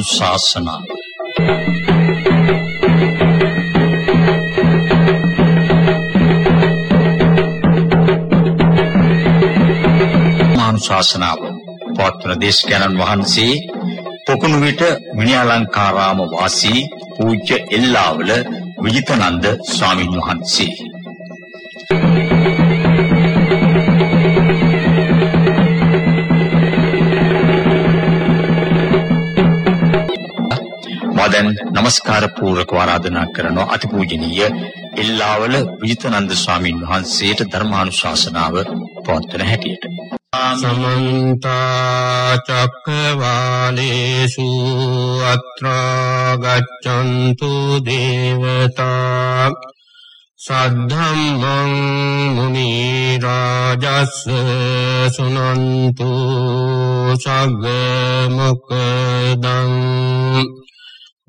ධර්මානුශාසනාව ධර්මානුශාසනාව පවත්වන දේශකයන්න් වහන්සේ පොකුණු විට මිනිඅලංකාරාම වාසී පූජ්‍ය එල්ලාවල විජිතනන්ද ස්වාමින් වහන්සේ. මදන් নমස්කාර පූර්වක ආරාධනා කරන අතිපූජනීය එල්ලාවල විජිතනන්ද ස්වාමින් වහන්සේට ධර්මානුශාසනාව පවත්වන හැටියට. සමන්ත චක්කවාලේසු අත්‍රා ගච්ඡන්තු දේවතා සද්ධම්මං මුනි රාජස් සුනන්තු සග්ග මොක්ඛදං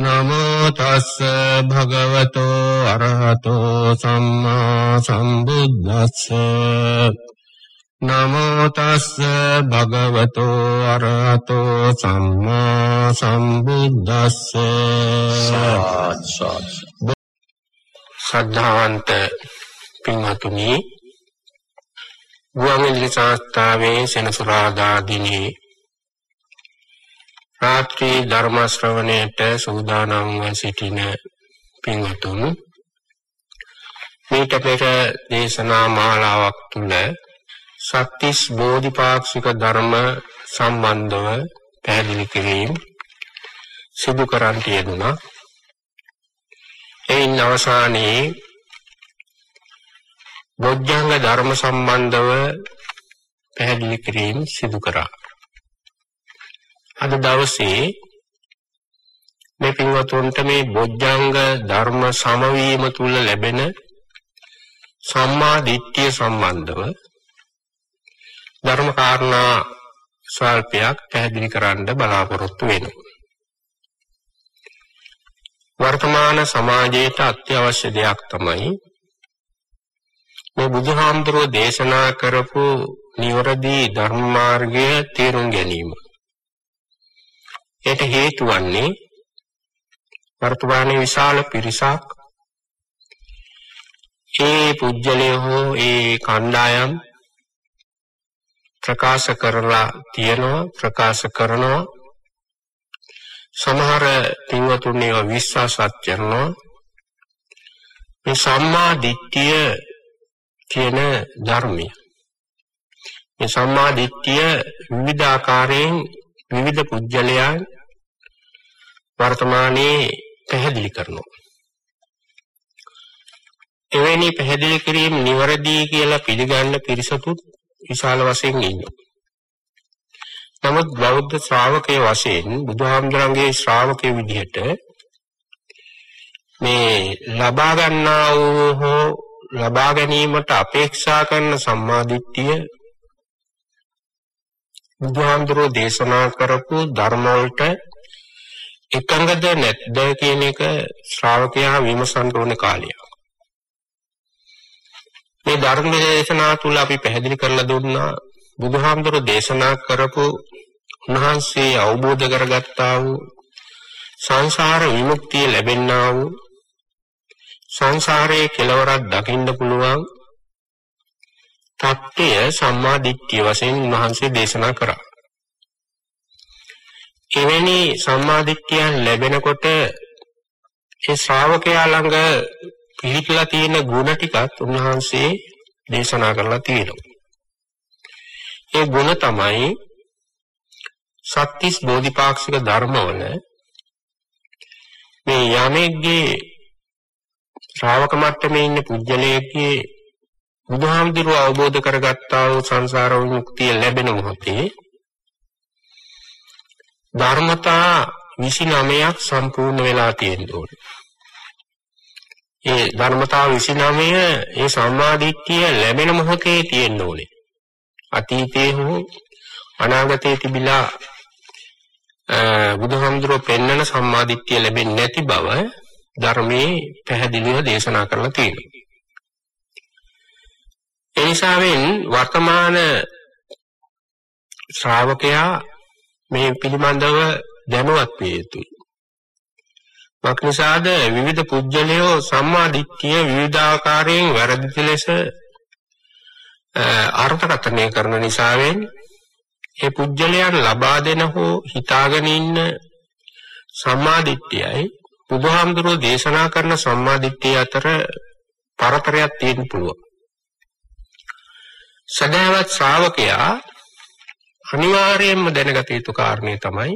නමෝ තස්ස භගවතෝ අරහතෝ සම්මා සම්බුද්දස්ස. නමෝ තස්ස භගවතෝ අරහතෝ සම්මා සම්බුද්දස්ස. ශ්‍රද්ධාවන්ත පින්වතුනි ගුවන්විදුලි සංස්ථාවේ සෙනසුරාදා දිනේ රාත්‍රී ධර්ම ශ්‍රවණයට සූදානම්ව සිටින පින්වතුන් මේට පෙර දේශනා මාලාවක් තුල සත්‍තිස් බෝධිපාක්ෂික ධර්ම සම්බන්ධව පැහැදිලි කිරීම සිදු කරන්ට යෙදුණා. එයින් අවසානයේ බොජ්ජංග ධර්ම සම්බන්ධව පැහැදිලි කිරීම සිදු කරා. අද දවසේ මේ පින්වතුන්ට මේ බොජ්ජංග ධර්ම සමවීම තුල ලැබෙන සම්මා දිට්ඨිය සම්බන්ධව ධර්ම කාරණා ස්වල්පයක් පැහැදිලි කරන්න බලාපොරොත්තු වෙනවා. වර්තමාන සමාජයට අත්‍යවශ්‍ය දෙයක් තමයි මේ බුදුහාමුදුරුවෝ දේශනා කරපු නිවැරදි ධර්ම මාර්ගය තේරුම් ගැනීම. ඒට හේතු වන්නේ වර්තමානයේ විශාල පිරිසක්. ඒ පුජ්‍යලය හෝ ඒ කණ්ඩායම් ප්‍රකාශ කරලා තියෙනවා ප්‍රකාශ කරනවා. සමහර පින්වතුන් ඒවා විශ්වාසත් කරනවා. මේ සම්මා දිට්ඨිය කියන ධර්මය. මේ සම්මා දිට්ඨිය විවිධ ආකාරයෙන් විවිධ පුජ්‍යලයන් වර්තමානයේ පැහැදිලි කරනවා. එවැනි පැහැදිලි කිරීම නිවැරදි කියලා පිළිගන්න පිරිසකුත් විශාල වශයෙන් ඉන්නවා. නමුත් බෞද්ධ ශ්‍රාවකයේ වශයෙන් බුදුහාමුදුරන්ගේ ශ්‍රාවකයේ විදිහට මේ ලබා ගන්නා වූ හෝ ලබා ගැනීමට අපේක්ෂා කරන සම්මාදිට්ඨිය බුදුහාමුදුරෝ දේශනා කරපු ධර්ම වලට එකඟද නැද්ද කියන එක ශ්‍රාවකයා විමසන්න ඕනේ කාලයක්. මේ ධර්ම දේශනා තුල අපි පැහැදිලි කරලා දුන්නා බුදුහාමුදුරෝ දේශනා කරපු උන්වහන්සේ අවබෝධ කරගත්තා වූ සංසාර විමුක්තිය ලැබෙන්නා වූ සංසාරයේ කෙලවරක් දකින්න පුළුවන් தත්ත්වය සම්මා දිට්ඨිය වශයෙන් උන්වහන්සේ දේශනා කරා. එවැනි සම්මා දිට්ඨියන් ලැබෙනකොට ඒ ශ්‍රාවකයා ළඟ පිළිපලා තියෙන ගුණ ටිකත් උන්වහන්සේ දේශනා කරලා තියෙනවා. ඒ ගුණ තමයි සත්‍තිස් බෝධිපාක්ෂික ධර්මවල මේ යමෙක්ගේ ශ්‍රාවක මට්ටමේ ඉන්න පුජ්‍යලයේගේ බුදුහාමුදුරුව අවබෝධ කරගත්තා වූ සංසාර විමුක්තිය ලැබෙන මොහොතේ ධර්මතා 29ක් සම්පූර්ණ වෙලා තියෙන්න ඕනේ. ඒ ධර්මතාව 29 ඒ සම්මාදිට්ඨිය ලැබෙන මොහොතේ තියෙන්න ඕනේ. අතීතයේ හෝ අනාගතයේ තිබිලා බුදුහාමුදුරුවෝ පෙන්වන සම්මාදිට්ඨිය ලැබෙන්නේ නැති බව ධර්මයේ පැහැදිලිව දේශනා කරලා තියෙනවා. ඒ නිසාවෙන් වර්තමාන ශ්‍රාවකයා මේ පිළිබඳව දැනුවත් විය යුතුයි. මක්නිසාද විවිධ පුජ්‍යලයෝ සම්මා දිට්ඨිය විවිධාකාරයෙන් වැරදි ලෙස අර්ථකථනය කරන නිසාවෙන් ඒ පුජ්‍යලයන් ලබා දෙන හෝ හිතාගෙන ඉන්න සම්මා දිට්ඨියයි බුදුහාමුදුරුවෝ දේශනා කරන සම්මා දිට්ඨිය අතර පරතරයක් තියෙන්න පුළුවන්. සදාවත් ශ්‍රාවකයා අනිවාර්යයෙන්ම දැනගත යුතු කාරණේ තමයි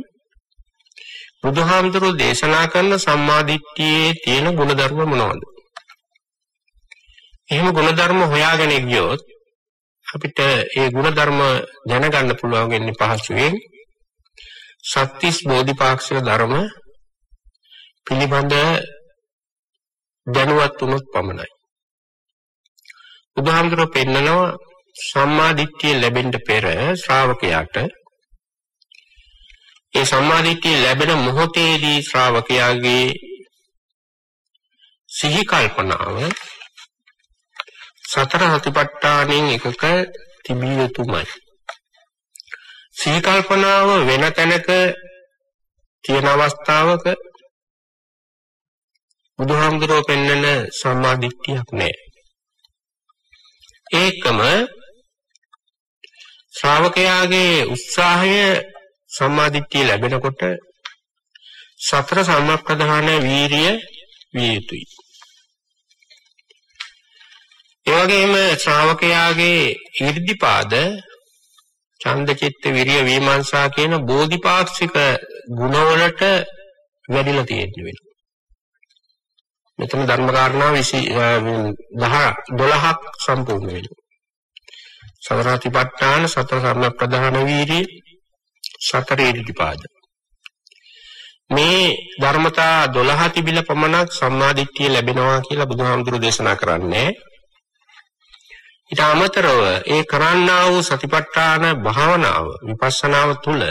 බුදුහාමුදුරුවෝ දේශනා කරන සම්මාදිට්ඨියේ තියෙන ගුණධර්ම මොනවද? එහෙම ගුණධර්ම හොයාගෙන ගියොත් අපිට ඒ ගුණධර්ම දැනගන්න පුළුවන් වෙන්නේ පහසුවෙන් සත්‍තිස් බෝධිපාක්ෂික ධර්ම පිළිබඳ දැනුවත් වුණොත් පමණයි. බුදුහාමුදුරුවෝ පෙන්නනවා සම්මාදිට්ඨිය ලැබෙන්න පෙර ශ්‍රාවකයාට ඒ සම්මාදිට්ඨිය ලැබෙන මොහොතේදී ශ්‍රාවකයාගේ සිහි කල්පනාව සතර හතිපට්ඨානෙන් එකක තිබිය යුතුමයි. සිහි කල්පනාව වෙන තැනක තියෙන අවස්ථාවක බුදුහාමුදුරුවෝ පෙන්වන සම්මාදිට්ඨියක් නැහැ. ඒකම ශ්‍රාවකයාගේ උත්සාහය සම්මාදිට්ඨිය ලැබෙනකොට සතර සම්මප්‍රධාන වීරිය විය යුතුයි. ඒ වගේම ශ්‍රාවකයාගේ 이르දිපාද ඡන්දචිත්ත විරිය විමර්ශා කියන බෝධිපාක්ෂික ගුණවලට වැඩිලා තියෙන්න වෙනවා. මෙතන ධර්ම කාරණා 20 12ක් සම්පූර්ණ වෙනවා. සතරාතිපට්ඨාන සතර සම්ම ප්‍රධාන වීරිය සතර ඉරිදිපාද මේ ධර්මතා 12 තිබිලා පමණක් සම්මාදිට්ඨිය ලැබෙනවා කියලා බුදුහාමුදුරු දේශනා කරන්නේ. ඊට අමතරව ඒ කරන්නා වූ සතිපට්ඨාන භාවනාව විපස්සනාව තුළ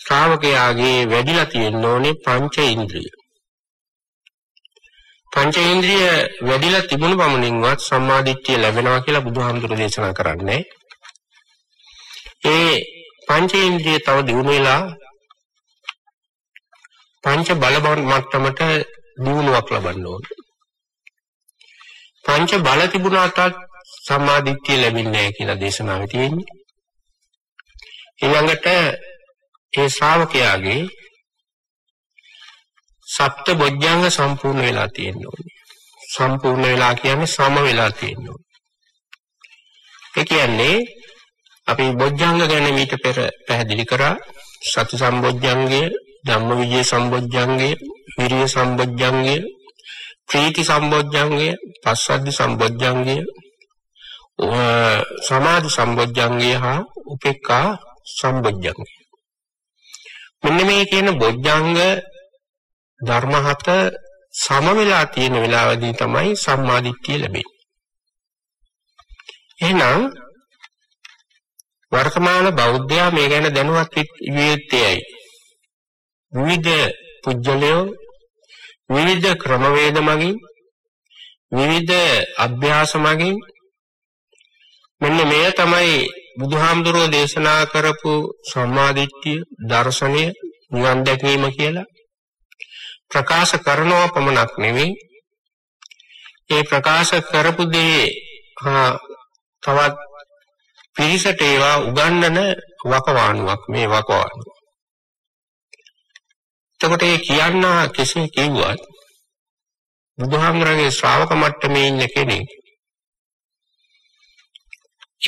ශ්‍රාවකයාගේ වැඩිලා තියෙන්න ඕනේ පංච ඉන්ද්‍රිය. පංචේන්ද්‍රිය වැඩිලා තිබුණු පමණින්වත් සම්මාදිට්ඨිය ලැබෙනවා කියලා බුදුහාමුදුරු දේශනා කරන්නේ. ඒ පංචේන්ද්‍රිය තව දියුණු වෙලා පංච බල මට්ටමට දියුණුවක් ලබන්න ඕනේ. පංච බල තිබුණාට සම්මාදිට්ඨිය ලැබෙන්නේ නැහැ කියලා දේශනාවේ තියෙන්නේ. ඊළඟට ඒ ශ්‍රාවකයාගේ සප්ත බොජ්ජංග සම්පූර්ණ වෙලා තියෙන්න ඕනේ. සම්පූර්ණ වෙලා කියන්නේ සම වෙලා තියෙන්න ඕනේ. ඒ කියන්නේ අපි බොජ්ජංග ගැන මීට පෙර පැහැදිලි කරා සති සම්බොජ්ජංගය, ධම්මවිජය සම්බොජ්ජංගය, විරිය සම්බොජ්ජංගය, ප්‍රීති සම්බොජ්ජංගය, පස්සද්ධි සම්බොජ්ජංගය, සමාධි සම්බොජ්ජංගය හා උපේක්ඛා සම්බොජ්ජංගය. මෙන්න මේ කියන බොජ්ජංග ධර්ම හත සම වෙලා තියෙන වෙලාවදී තමයි සම්මාදිට්ඨිය ලැබෙන්නේ. එහෙනම් වර්තමාන බෞද්ධයා මේ ගැන දැනුවත් වියත්තේයි. විවිධ පුජ්‍යලයෝ විවිධ ක්‍රමවේද මගින් විවිධ අභ්‍යාස මගින් මෙන්න මෙය තමයි බුදුහාමුදුරෝ දේශනා කරපු සම්මාදිට්ඨිය දර්ශනය නිවන් දැකීම කියලා ප්‍රකාශ කරනවා පමණක් නෙවෙයි ඒ ප්‍රකාශ කරපු දේ තවත් පිරිසට ඒවා උගන්වන වකවානුවක් මේ වකවානුව. එතකොට ඒ කියන්න කෙසේ කිව්වත් බුදුහාමරගේ ශ්‍රාවක මට්ටමේ ඉන්න කෙනෙක්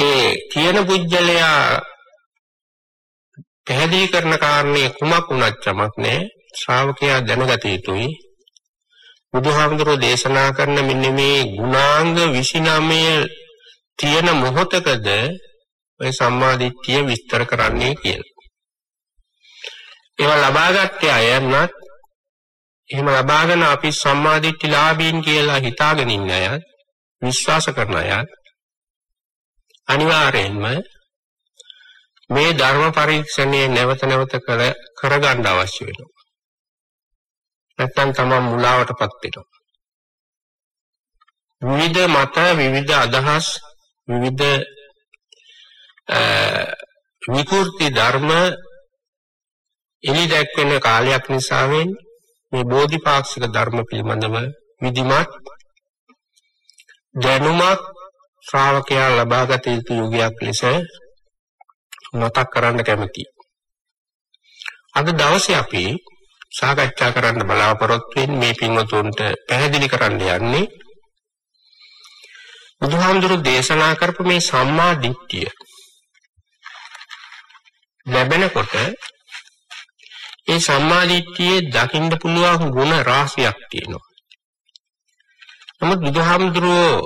ඒ කියන පුජ්‍යලයා පැහැදිලි කරන කාරණේ කුමක් වුණත් චමක් නෑ ශ්‍රාවකයා දැනගත යුතුයි බුදුහාමුදුරෝ දේශනා කරන මෙන්න මේ ගුණාංග 29 තියෙන මොහොතකද ඔය සම්මාදිට්ඨිය විස්තර කරන්නේ කියලා. ඒවා ලබාගත්තේ අයන්නත් එහෙම ලබාගෙන අපි සම්මාදිට්ඨිලාභීන් කියලා හිතාගෙන ඉන්න අය විශ්වාස කරන අය අනිවාර්යෙන්ම මේ ධර්ම පරීක්ෂණය නැවත නැවත කර කරගන්න අවශ්‍ය වෙනවා. නැත්නම් තමන් මුලාවටපත් වෙනවා. විවිධ මත විවිධ අදහස් විවිධ විකෘති ධර්ම එලි දැක්වෙන කාලයක් නිසා මේ බෝධිපාක්ෂික ධර්ම පිළිබඳව විධිමත් දැනුමක් ශ්‍රාවකයා ලබාගත යුතු යුගයක් ලෙස මතක් කරන්න කැමතියි. අද දවසේ අපි සාකච්ඡා කරන්න බලාපොරොත්තු වෙන්නේ මේ පින්වතුන්ට පැහැදිලි කරන්න යන්නේ බුදුහාමුදුරු දේශනා කරපු මේ සම්මා දිට්ඨිය ලැබෙනකොට ඒ සම්මා දිට්ඨියේ දකින්න පුළුවන් ගුණ රාශියක් තියෙනවා. නමුත් බුදුහාමුදුරුවෝ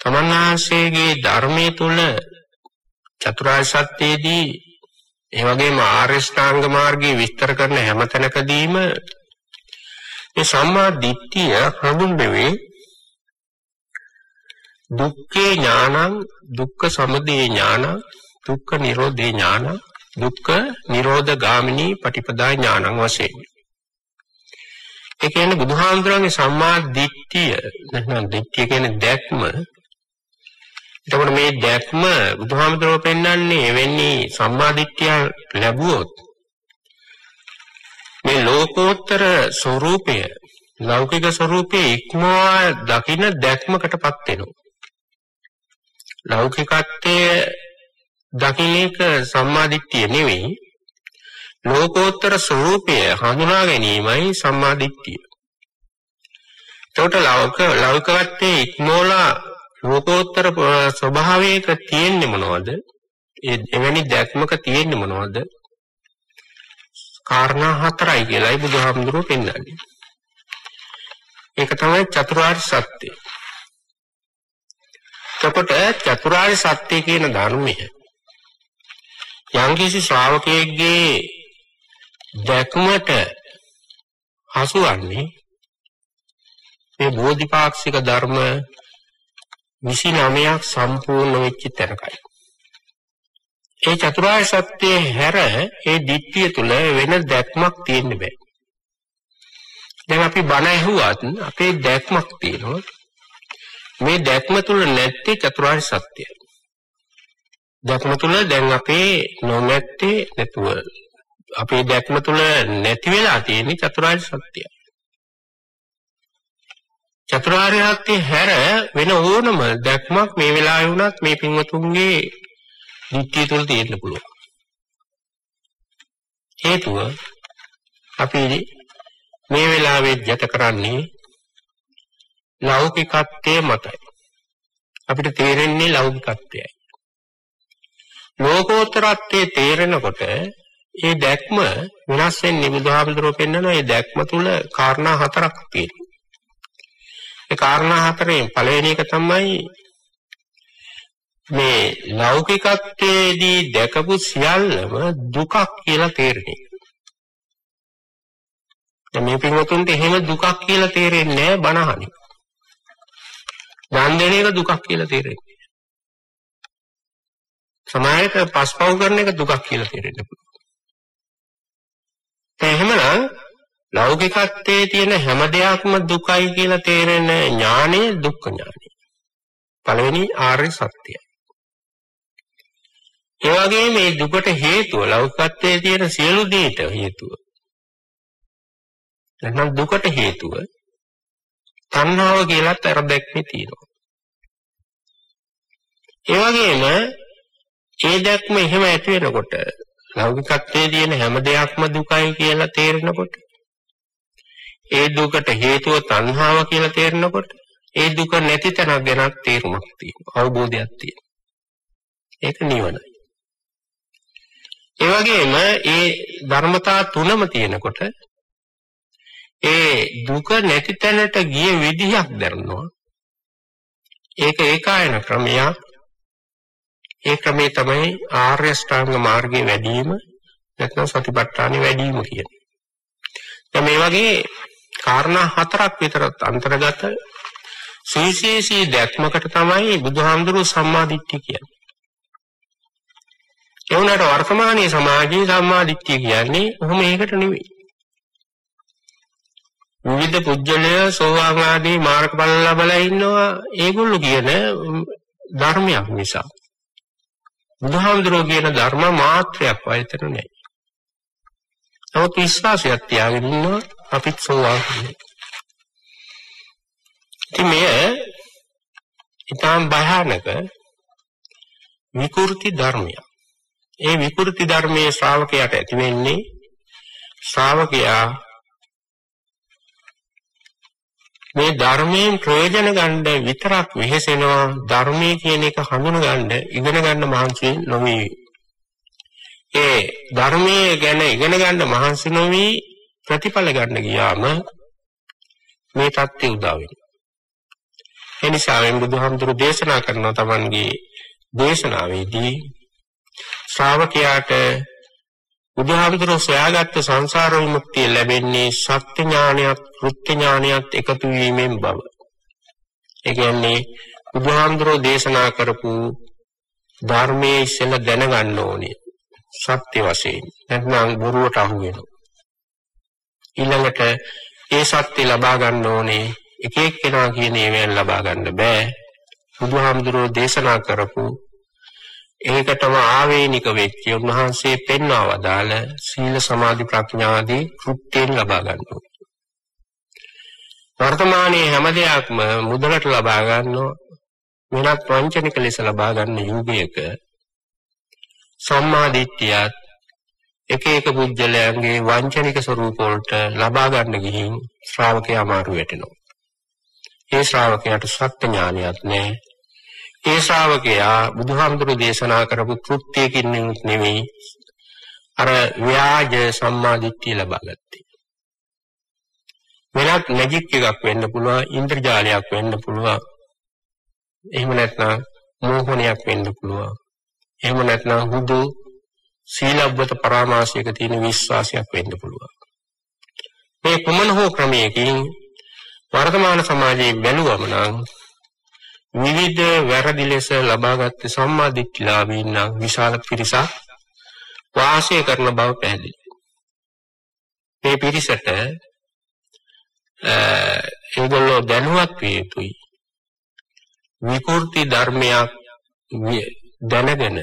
තමන්වහන්සේගේ ධර්මයේ තුල චතුරාර්ය සත්‍යයේදී ඒ වගේම ආර්ය ශ්‍රාංග මාර්ගයේ විස්තර කරන හැම තැනකදීම මේ සම්මා දිට්ඨිය හඳුන්වන්නේ දුක්ඛේ ඥානං දුක්ඛ සමුදය ඥානං දුක්ඛ නිරෝධේ ඥානං දුක්ඛ නිරෝධ ගාමිනී පටිපදා ඥානං වශයෙන්. ඒ කියන්නේ බුදුහාමුදුරන්ගේ සම්මා දිට්ඨිය නැත්නම් දිට්ඨිය කියන්නේ දැක්ම එතකොට මේ දැක්ම බුදුහාමුදුරුවෝ පෙන්වන්නේ වෙන්නේ සම්මාදිට්ඨිය ලැබුවොත් මේ ලෝකෝත්තර ස්වરૂපය ලෞකික ස්වરૂපේ ඉක්මවා දකින දැක්මකටපත් වෙනවා. ලෞකිකත්වයේ දකින්නක සම්මාදිට්ඨිය නෙවෙයි ලෝකෝත්තර ස්වરૂපය හඳුනා ගැනීමයි සම්මාදිට්ඨිය. එතකොට ලෞක ලෞකිකත්වයේ ඉක්මෝලා ලෝකෝත්තර ස්වභාවයක තියෙන්නේ මොනවද? ඒ එවැනි දැක්මක තියෙන්නේ මොනවද? කාරණා හතරයි කියලායි බුදුහාමුදුරුවෝ පෙන්නන්නේ. ඒක තමයි චතුරාර්ය සත්‍යය. එතකොට චතුරාර්ය සත්‍ය කියන ධර්මය යම්කිසි ශ්‍රාවකයෙක්ගේ දැක්මට හසුවන්නේ මේ බෝධිපාක්ෂික ධර්ම 29ක් සම්පූර්ණ වෙච්ච තැනකයි. ඒ චතුරාර්ය සත්‍යයේ හැර ඒ ධිට්ඨිය තුල වෙන දැක්මක් තියෙන්න බෑ. දැන් අපි බණ ඇහුවත් අපේ දැක්මක් තියෙනවා. මේ දැක්ම තුල නැත්තේ චතුරාර්ය සත්‍යයි. දැක්ම තුල දැන් අපේ නොනැත්තේ නැතුව අපේ දැක්ම තුල නැති වෙලා තියෙන්නේ චතුරාර්ය සත්‍යයි. චතුරාර්ය සත්‍ය හැර වෙන ඕනම දැක්මක් මේ වෙලාවේ වුණත් මේ පින්වතුන්ගේ නිත්‍ය තුල තියෙන්න පුළුවන්. හේතුව අපි මේ වෙලාවේ ජත කරන්නේ ලෞකිකත්වයේ මතයි. අපිට තේරෙන්නේ ලෞකිකත්වයයි. ලෝකෝත්තරත්වයේ තේරෙනකොට ඒ දැක්ම වෙනස් වෙන්නේ බුදුහාමුදුරුවෝ පෙන්වන ඒ දැක්ම තුල කාරණා හතරක් තියෙනවා. ඒ කාරණා හතරෙන් පළවෙනි එක තමයි මේ ලෞකිකත්වයේදී දැකපු සියල්ලම දුකක් කියලා තේරෙන්නේ. මේ පින්වතුන්ට එහෙම දුකක් කියලා තේරෙන්නේ නැහැ බණහනේ. දන් දෙන එක දුකක් කියලා තේරෙන්නේ. සමායයට පස්පව් කරන එක දුකක් කියලා තේරෙන්න පුළුවන්. එහෙමනම් ලෞකිකත්වයේ තියෙන හැම දෙයක්ම දුකයි කියලා තේරෙන ඥානය දුක්ඛ ඥානය. පළවෙනි ආර්ය සත්‍යයි. ඒ වගේම මේ දුකට හේතුව ලෞකිකත්වයේ තියෙන සියලු දේට හේතුව. එහෙනම් දුකට හේතුව තණ්හාව කියලත් අර දැක්මේ තියෙනවා. ඒ වගේම ඒ දැක්ම එහෙම ඇති වෙනකොට ලෞකිකත්වයේ තියෙන හැම දෙයක්ම දුකයි කියලා තේරෙනකොට ඒ දුකට හේතුව තණ්හාව කියලා තේරෙනකොට ඒ දුක නැති තැනක් ගැන තේරුමක් තියෙනවා අවබෝධයක් තියෙනවා ඒක නිවනයි ඒ වගේම ඒ ධර්මතා තුනම තියෙනකොට ඒ දුක නැති තැනට ගිය විදිහක් දරනවා. ඒක ඒකායන ක්‍රමයක්. ඒ ක්‍රමේ තමයි ආර්ය ශ්‍රාංග මාර්ගයේ වැඩිම නැත්නම් සතිපට්ඨානෙ වැඩිම කියන්නේ. දැන් මේ වගේ කාරණා හතරක් විතර අන්තර්ගත සුවිශේෂී දැක්මකට තමයි බුදුහාමුදුරුවෝ සම්මාදිට්ඨිය කියන්නේ. ඒ වුණාට වර්තමානයේ සමාජයේ සම්මාදිට්ඨිය කියන්නේ කොහොම ඒකට නෙවෙයි. විවිධ පුජ්‍යලය සෝවාන් ආදී මාර්ගඵල ලබලා ඉන්නවා ඒගොල්ලෝ කියන ධර්මයක් නිසා. බුදුහාමුදුරුවෝ කියන ධර්ම මාත්‍රයක් වයිතර නැහැ. නමුත් විශ්වාසයක් තියාගෙන ඉන්නවා අපිත් සෝවාන් කියන්නේ. ඉතින් මෙය ඊටාම් භයානක විකෘති ධර්මයක්. ඒ විකෘති ධර්මයේ ශ්‍රාවකයාට ඇති වෙන්නේ ශ්‍රාවකයා මේ ධර්මයෙන් ප්‍රයෝජන ගන්න විතරක් වෙහෙසෙනවා ධර්මයේ කියන එක හඳුන ගන්න ඉගෙන ගන්න මහන්සි නොවේ. ඒ ධර්මයේ ගැන ඉගෙන ගන්න මහන්සි නොවි ප්‍රතිඵල ගන්න ගියාම මේ தත්ත්වය උදා වෙනවා. ඒ නිසා මේ බුදුහාමුදුරු දේශනා කරන තමන්ගේ දේශනාවේදී ශ්‍රාවකයාට බුදුහාමුදුරුවෝ සොයාගත්ත සංසාර විමුක්තිය ලැබෙන්නේ සත්‍ය ඥානයත් කෘත්‍ය ඥානයත් එකතු වීමෙන් බව. ඒ කියන්නේ බුදුහාමුදුරුවෝ දේශනා කරපු ධර්මයේ ඉස්සෙල්ලා දැනගන්න ඕනේ. සත්‍ය වශයෙන්. නැත්නම් බොරුවට අහු වෙනවා. ඊළඟට ඒ සත්‍ය ලබා ගන්න ඕනේ එක එක්කෙනා කියන ඒවායින් ලබා ගන්න බෑ. බුදුහාමුදුරුවෝ දේශනා කරපු ඒකටම ආවේනික වෙච්ච උන්වහන්සේ පෙන්වා වදාළ සීල සමාධි ප්‍රඥා ආදී කෘත්‍යයෙන් ලබා ගන්නවා. වර්තමානයේ හැම දෙයක්ම මුදලට ලබා ගන්නවා වෙනත් වංචනික ලෙස ලබා ගන්න යුගයක සම්මා දිට්ඨියත් එක එක පුජ්‍යලයන්ගේ වංචනික ස්වરૂප වලට ලබා ගන්න ගිහින් ශ්‍රාවකයා අමාරු වෙටෙනවා. ඒ ශ්‍රාවකයාට සත්‍ය ඥානයක් නැහැ. ඒ ශ්‍රාවකයා බුදුහාමුදුරු දේශනා කරපු කෘත්‍යකින් නෙමෙයි අර ව්‍යාජ සම්මාදිට්ඨිය ලබාගත්තේ. වෙනත් මැජික් එකක් වෙන්න පුළුවන්, ඉන්ද්‍රජාලයක් වෙන්න පුළුවන්. එහෙම නැත්නම් මෝහණයක් වෙන්න පුළුවන්. එහෙම නැත්නම් හුදු සීලබ්බත පරාමාසයක තියෙන විශ්වාසයක් වෙන්න පුළුවන්. මේ කුමන හෝ ක්‍රමයකින් වර්තමාන සමාජයේ බැලුවම නම් විවිධ වැරදි ලෙස ලබාගත් සම්මා දිට්ඨිලාභීන් නම් විශාල පිරිසක් වාසය කරන බව පැහැදිලි. මේ පිරිසට ඒගොල්ලෝ දැනුවත් විය යුතුයි. විකෘති ධර්මයක් දැනගෙන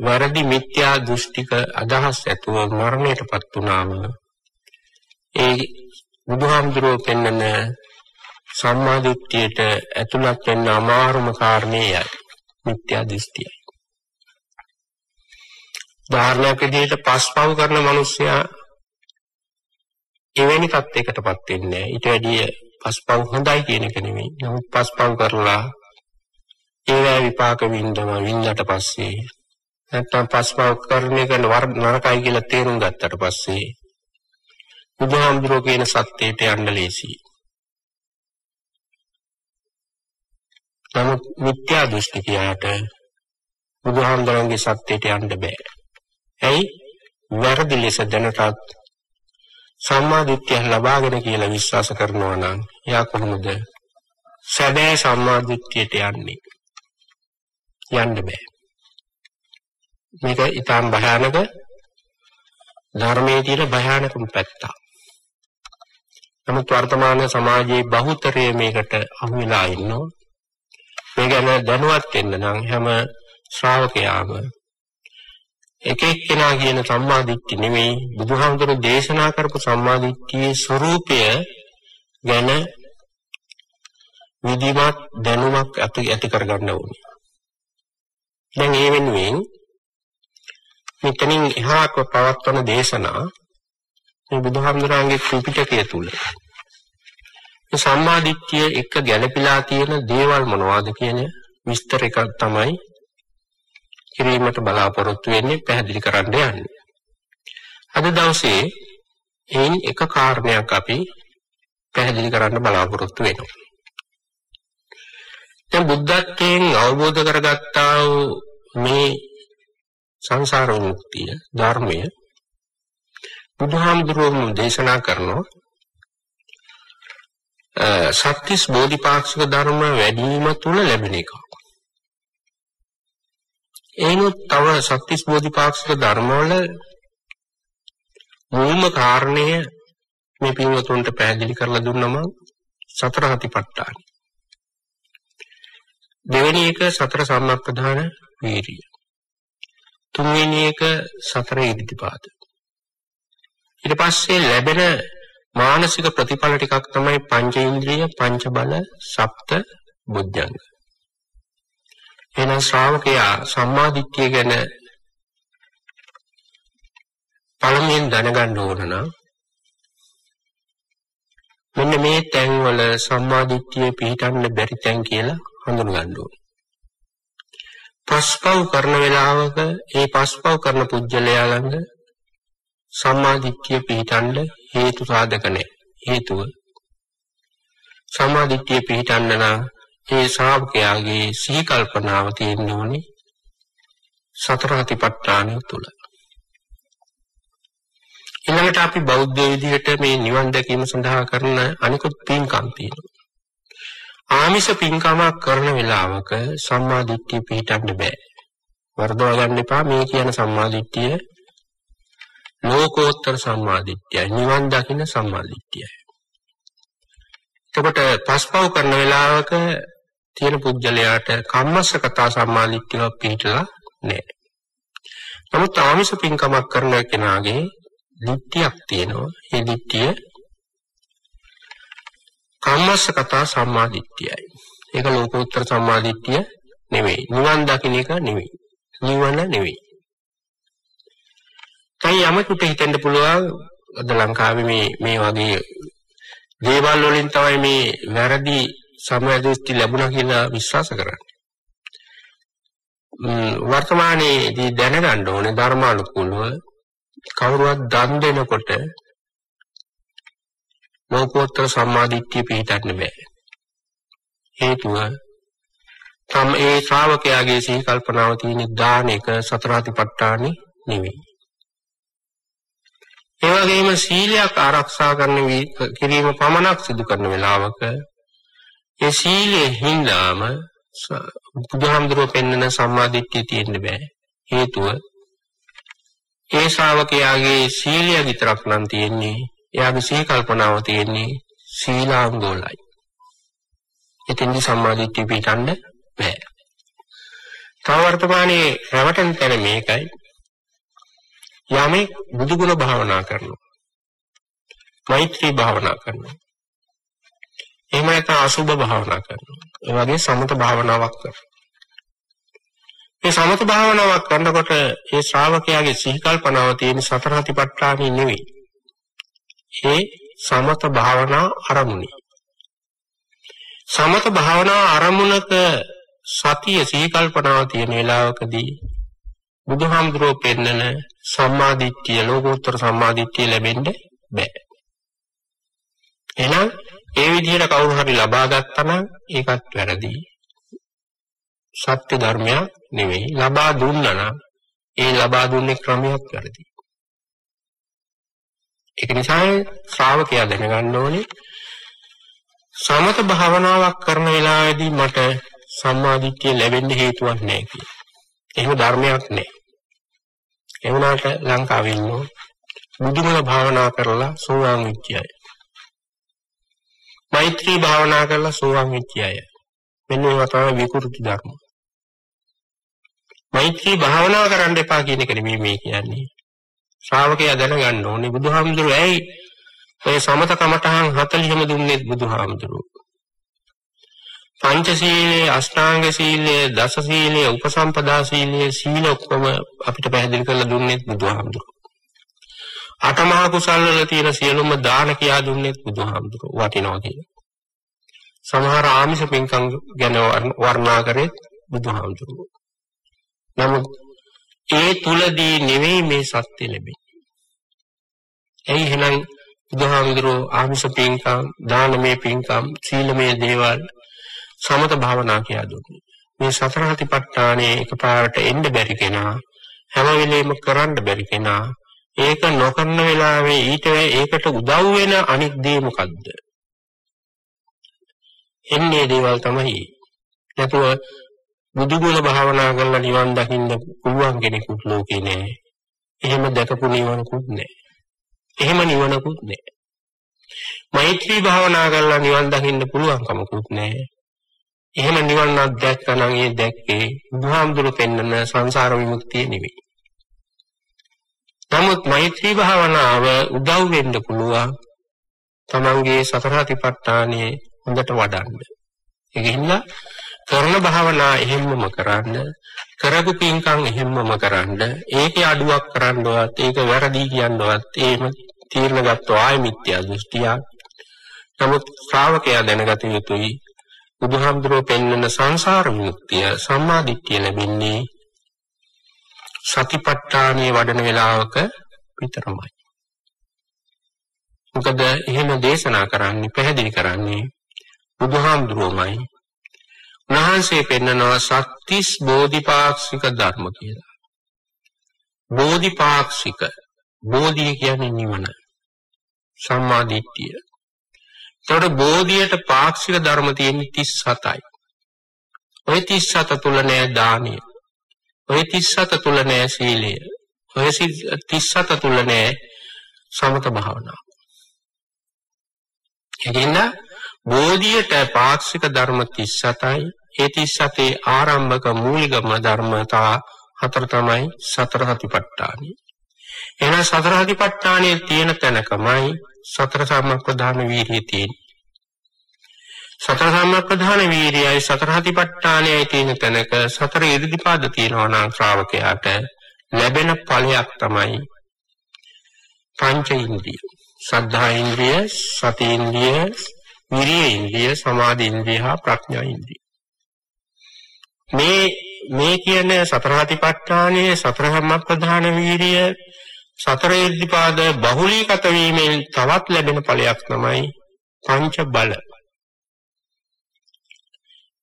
වැරදි මිත්‍යා දෘෂ්ටික අදහස් ඇතුව මරණයටපත් වුණාම ඒ බුදුහාමුදුරුවෝ පෙන්වන සම්මාදිට්ඨියට ඇතුළත් වෙන්න අමාරුම කාරණේයයි මිත්‍යා දෘෂ්ටියයි. ධාරණයක් විදිහට පස්පව් කරන මිනිස්සයා එවැනි තත්යකටපත් වෙන්නේ ඊට වැඩිය පස්පව් හොඳයි කියන එක නෙමෙයි. නමුත් පස්පව් කරලා ඒවා විපාක වින්දම වින්දට පස්සේ නැත්තම් පස්පව් කරන එක නරකයි කියලා තේරුම් ගත්තට පස්සේ බුදුහාමුදුරුවෝ කියන සත්‍යයට යන්න ලේසියි. නමුත් මිත්‍යා දෘෂ්ටිකයාට බුදුහාමුදුරන්ගේ සත්‍යයට යන්න බෑ. ඇයි? වැරදි ලෙස දැනටත් සම්මා දිට්ඨිය ලබාගෙන කියලා විශ්වාස කරනවා නම් එයා කොහොමද සැබෑ සම්මා දිට්ඨියට යන්නේ? යන්න බෑ. මේක ඊටාම් භයානක ධර්මයේ තියෙන භයානකම පැත්ත. නමුත් වර්තමාන සමාජයේ බහුතරය මේකට අහු වෙලා ඉන්නවා. මේ ගැන දැනුවත් වෙන්න නම් හැම ශ්‍රාවකයාම එක එක්කෙනා කියන සම්මාදිට්ඨි නෙමෙයි බුදුහාමුදුරු දේශනා කරපු සම්මාදිට්ඨියේ ස්වરૂපය ගැන විධිමත් දැනුමක් ඇති ඇති කරගන්න ඕනේ. දැන් ඒ වෙනුවෙන් මෙතනින් එහාට පවත්වන දේශනා මේ බුදුහාමුදුරන්ගේ ත්‍රිපිටකය තුල සම්මාදිට්ඨිය එක ගැළපීලා තියෙන දේවල් මොනවද කියන විස්තර එකක් තමයි කිරීමට බලාපොරොත්තු වෙන්නේ පැහැදිලි කරන්න යන්නේ. අද දවසේ එයින් එක කාරණයක් අපි පැහැදිලි කරන්න බලාපොරොත්තු වෙනවා. දැන් බුද්ධත්වයෙන් අවබෝධ කරගත්තා වූ මේ සංසාර මුක්තිය ධර්මය බුදුහාමුදුරුවෝ දේශනා කරනවා සත්‍තිස් බෝධිපාක්ෂික ධර්ම වැඩිම තුල ලැබෙන එකක්. එයිනුත් තව සත්‍තිස් බෝධිපාක්ෂික ධර්මවල මුල්ම කාරණය මේ පින්වතුන්ට පැහැදිලි කරලා දුන්නම සතර හතිපට්ඨාන. දෙවෙනි එක සතර සම්මප්පදාන වීරිය. තුන්වෙනි එක සතර ඉදිරිපාද. ඊට පස්සේ ලැබෙන මානසික ප්‍රතිඵල ටිකක් තමයි පංචේන්ද්‍රිය, පංච බල, සප්ත බුද්ධංග. එහෙනම් ශ්‍රාවකයා සම්මාදිට්ඨිය ගැන පළමුවෙන් දැනගන්න ඕන නම් මෙන්න මේ තැන්වල සම්මාදිට්ඨිය පිළිටන්න බැරි තැන් කියලා හඳුනගන්න ඕන. පස්පව් කරන වෙලාවක ඒ පස්පව් කරන පුජ්‍යලයා ළඟ සම්මාදිට්ඨිය පිළිටන්න හේතු සාධක නැහැ. හේතුව සම්මාදිට්ඨිය පිළිටන්න නම් ඒ ශ්‍රාවකයාගේ සිහි කල්පනාව තියෙන්න ඕනේ සතර අතිපට්ඨානය තුල. ඊළඟට අපි බෞද්ධ විදිහට මේ නිවන් දැකීම සඳහා කරන අනිකුත් පින්කම් තියෙනවා. ආමිෂ පින්කමක් කරන වෙලාවක සම්මා දිට්ඨිය පිළිටන්න බෑ. වර්ධව ගන්න එපා මේ කියන සම්මා දිට්ඨිය ලෝකෝත්තර සම්මා දිට්ඨියයි නිවන් දකින්න සම්මා දිට්ඨියයි. එතකොට පස්පව් කරන වෙලාවක තියෙන පුජ්‍යලයාට කම්මස්ස කතා සම්මා දිට්ඨිය පිළිටලා නෑ. නමුත් ආමිෂ පින්කමක් කරන කෙනාගේ දිට්ඨියක් තියෙනවා. ඒ දිට්ඨිය කම්මස්ස කතා සම්මාදිට්ඨියයි. ඒක ලෝකෝත්තර සම්මාදිට්ඨිය නෙවෙයි. නිවන් දකින්න එක නෙවෙයි. නිවන නෙවෙයි. කයි යමකට හිතෙන්න පුළුවන් අද ලංකාවේ මේ මේ වගේ දේවල් වලින් තමයි මේ වැරදි සමාජදෘෂ්ටි ලැබුණා කියලා විශ්වාස කරන්නේ. වර්තමානයේදී දැනගන්න ඕනේ ධර්මානුකූලව කවුරුවත් දන් දෙනකොට ලෝකෝත්තර සම්මාදිට්ඨිය පිළිටන්න බෑ. හේතුව තම ඒ ශ්‍රාවකයාගේ සිහි කල්පනාව තියෙන දාන එක සතරාතිපට්ඨානෙ නෙවෙයි. ඒ වගේම සීලයක් ආරක්ෂා කරන කිරීම පමණක් සිදු කරන වෙලාවක ඒ සීලේ හිඳාම බුදුහාමුදුරුවෝ පෙන්වන සම්මාදිට්ඨිය තියෙන්න බෑ. හේතුව ඒ ශ්‍රාවකයාගේ සීලය විතරක් නම් තියෙන්නේ එයාගේ සිහි කල්පනාව තියෙන්නේ සීලාංගෝලයි. එතෙන්දි සම්මාදිට්ඨිය පිටන්න බෑ. තව වර්තමානයේ රැවටෙන තැන මේකයි. යමෙක් බුදුගුණ භාවනා කරනවා. මෛත්‍රී භාවනා කරනවා. එහෙම නැත්නම් අසුභ භාවනා කරනවා. ඒ වගේ සමත භාවනාවක් කරනවා. මේ සමත භාවනාවක් කරනකොට ඒ ශ්‍රාවකයාගේ සිහි කල්පනාව තියෙන සතර හතිපට්ඨානෙ නෙවෙයි. ඒ සමත භාවනා අරමුණේ. සමත භාවනා අරමුණක සතිය සිහි කල්පනාව තියෙන වෙලාවකදී බුදුහාමුදුරුවෝ පෙන්නන සම්මාදිට්ඨිය ලෝකෝත්තර සම්මාදිට්ඨිය ලැබෙන්න බෑ. එහෙනම් ඒ විදිහට කවුරු හරි ලබා ගත්තා නම් ඒකත් වැරදි. සත්‍ය ධර්මයක් නෙවෙයි. ලබා දුන්නා නම් ඒ ලබා දුන්නේ ක්‍රමයක් වැරදි. ඒක නිසා ශ්‍රාවකයා දැනගන්න ඕනේ සමත භාවනාවක් කරන වෙලාවේදී මට සම්මාදිට්ඨිය ලැබෙන්න හේතුවක් නැහැ කියලා. එහෙම ධර්මයක් නැහැ. ඒ වුණාට ලංකාවේ ඉන්නෝ බුදුගුණ භාවනා කරලා සෝවාන් වෙච්ච අය. මෛත්‍රී භාවනා කරලා සෝවාන් වෙච්ච අය. මෙන්න ඒවා තමයි විකෘති ධර්ම. මෛත්‍රී භාවනා කරන්න එපා කියන එක නෙමෙයි මේ කියන්නේ. ශ්‍රාවකයා දැනගන්න ඕනේ බුදුහාමුදුරුවෝ ඇයි ඔය සමත කමඨහන් 40ම දුන්නේ බුදුහාමුදුරුවෝ. පංචශීලයේ අෂ්ටාංග සීලයේ දස සීලයේ උපසම්පදා සීලයේ සීල ඔක්කොම අපිට පැහැදිලි කරලා දුන්නේ බුදුහාමුදුරුවෝ. අටමහා කුසල් වල තියෙන සියලුම දාන කියා දුන්නේ බුදුහාමුදුරුවෝ වටිනවා කියලා. සමහර ආමිෂ පින්කම් ගැන වර්ණනා කරේ බුදුහාමුදුරුවෝ. නමුත් ඒ තුලදී නෙවෙයි මේ සත්‍ය ලැබෙන්නේ. එයි එහෙනම් බුදුහාමුදුරුවෝ ආමිෂ පින්කම්, දානමය පින්කම්, සීලමය දේවල් සමත භාවනා කියලා දුන්නේ. මේ සතර හතිපට්ඨානේ එකපාරට එන්න බැරි කෙනා හැම වෙලෙම කරන්න බැරි කෙනා ඒක නොකරන වෙලාවේ ඊට ඒකට උදව් වෙන අනිත් දේ මොකද්ද? එන්නේ දේවල් තමයි. නැතුව බුදුගුණ භාවනා කරලා නිවන් දකින්න පුළුවන් කෙනෙකුත් ලෝකේ නෑ. එහෙම දැකපු නිවනකුත් නෑ. එහෙම නිවනකුත් නෑ. මෛත්‍රී භාවනා කරලා නිවන් දකින්න පුළුවන් කමකුත් නෑ. එහෙම නිවන් අධ්‍යක්ෂණන් ඒ දැක්කේ බුදුහාමුදුරු පෙන්වන සංසාර විමුක්තිය නෙවෙයි. නමුත් මෛත්‍රී භාවනාව උදව් වෙන්න පුළුවන් තමන්ගේ සතර සතිපට්ඨානයේ හොඳට වඩන්න. ඒකින්ද කරන භාවනා එහෙම්මම කරන්න, කරපු පින්කම් එහෙම්මම කරන්න, ඒකේ අඩුවක් කරන්නවත්, ඒක වැරදි කියන්නවත්, එහෙම තීරණ ගත්තෝ ආය මිත්‍යා දෘෂ්ටිය. නමුත් ශ්‍රාවකයා දැනගත යුතුයි බුදුහාමුදුරුවෝ පෙන්වන සංසාර විමුක්තිය සම්මාදිට්ඨිය ලැබෙන්නේ සතිපට්ඨානයේ වඩන වේලාවක විතරමයි. මොකද එහෙම දේශනා කරන්නේ පැහැදිලි කරන්නේ බුදුහාමුදුරුවෝමයි. උන්වහන්සේ පෙන්නනවා සත්‍තිස් බෝධිපාක්ෂික ධර්ම කියලා. බෝධිපාක්ෂික බෝධිය කියන්නේ නිවන. සම්මා දිට්ඨිය. ඒතකොට බෝධියට පාක්ෂික ධර්ම තියෙන්නේ 37යි. ওই 37 තුල නෑ දානිය. ඔය 37 තුල නෑ සීලය. ඔය 37 තුල නෑ සමත භාවනාව. එදින බෝධියට පාක්ෂික ධර්ම 37යි. ඒ 37 ආරම්භක මූලිකම ධර්මතා හතර තමයි සතර සතිපට්ඨානෙ. එහෙනම් සතර සතිපට්ඨානයේ තියෙන තැනකමයි සතර සම්ප්‍රදාන වීර්යය තියෙන්නේ. සතර සම්ප්‍රදාන වීර්යයයි සතර හතිපට්ඨානයයි තියෙන තැනක සතර ඉරිදිපාද තියෙනවා නම් ශ්‍රාවකයාට ලැබෙන ඵලයක් තමයි පංච ඉන්ද්‍රිය. සද්ධා ඉන්ද්‍රිය, සති ඉන්ද්‍රිය, විරිය ඉන්ද්‍රිය, සමාධි ඉන්ද්‍රිය හා ප්‍රඥා ඉන්ද්‍රිය. මේ මේ කියන සතර හතිපට්ඨානයේ සතර සම්ප්‍රදාන වීර්යය සතර ඉර්ධිපාද බහුලීගත වීමෙන් තවත් ලැබෙන ඵලයක් තමයි පංච බල.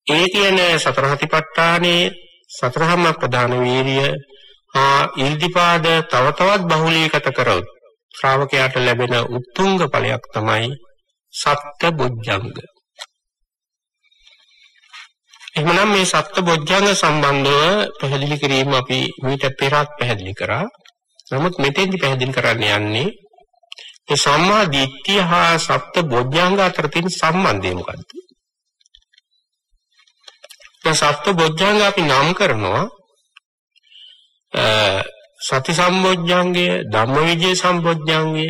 ඒ කියන සතර හතිපට්ඨානයේ සතරහම ප්‍රධාන වීරිය හා ඉර්ධිපාද තව තවත් බහුලීගත කරොත් ශ්‍රාවකයාට ලැබෙන උත්තුංග ඵලයක් තමයි සත්‍ය බොජ්ජංග. එහෙමනම් මේ සත්‍ය බොජ්ජංග සම්බන්ධව පැහැදිලි කිරීම අපි මීට පෙරත් පැහැදිලි කරා. නමුත් මෙතෙන්දි පැහැදිලි කරන්න යන්නේ මේ සම්මා දිට්ඨිය හා සත්‍ය බොජ්ජංග අතර තියෙන සම්බන්ධය මොකක්ද? දැන් සත්ව බොජ්ජංග අපි නම් කරනවා සති සම්බොජ්ජංගය, ධම්මවිජය සම්බොජ්ජංගය,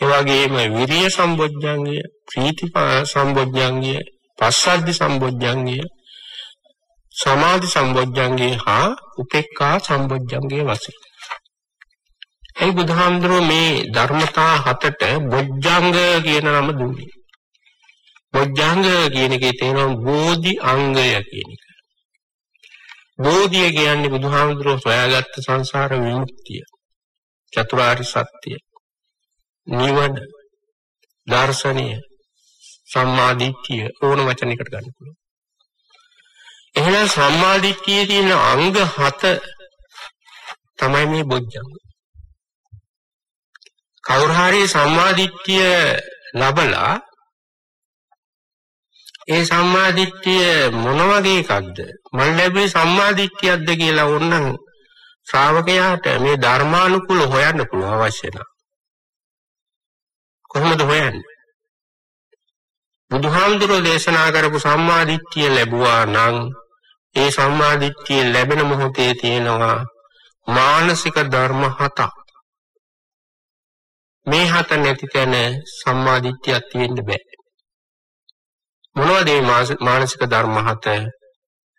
ඒ වගේම විරිය සම්බොජ්ජංගය, ප්‍රීති සම්බොජ්ජංගය, පස්සද්ධි සම්බොජ්ජංගය, සමාධි සම්බොජ්ජංගය හා උපේක්ඛා සම්බොජ්ජංගය වශයෙන්. ඒ බුදුහාමුදුරුවෝ මේ ධර්මතා හතට බොජ්ජංග කියන නම දුන්නේ. බොජ්ජංග කියන එකේ තේරෙනවා බෝධි අංගය කියන එක. බෝධිය කියන්නේ බුදුහාමුදුරුවෝ සොයාගත්ත සංසාර විමුක්තිය. චතුරාර්ය සත්‍ය. නිවන. දර්ශනය. සම්මාදිට්ඨිය ඕන වචනයකට ගන්න පුළුවන්. එහෙනම් සම්මාදිට්ඨියේ තියෙන අංග 7 තමයි මේ බොජ්ජංග. කවුරු හරි සම්මාදිට්ඨිය ලබලා ඒ සම්මාදිට්ඨිය මොන වගේ එකක්ද? මම ලැබුවේ සම්මාදිට්ඨියක්ද කියලා ඕනනම් ශ්‍රාවකයාට මේ ධර්මානුකූල හොයන්න පුළුවන් අවශ්‍ය නැහැ. කොහොමද හොයන්නේ? බුදුහාමුදුරෝ දේශනා කරපු සම්මාදිට්ඨිය ලැබුවා නම් ඒ සම්මාදිට්ඨිය ලැබෙන මොහොතේ තියෙනවා මානසික ධර්ම හතක්. මේ හත නැති තැන සම්මාදිට්ඨියක් තියෙන්න බෑ. මොනවද මේ මානසික ධර්ම හත?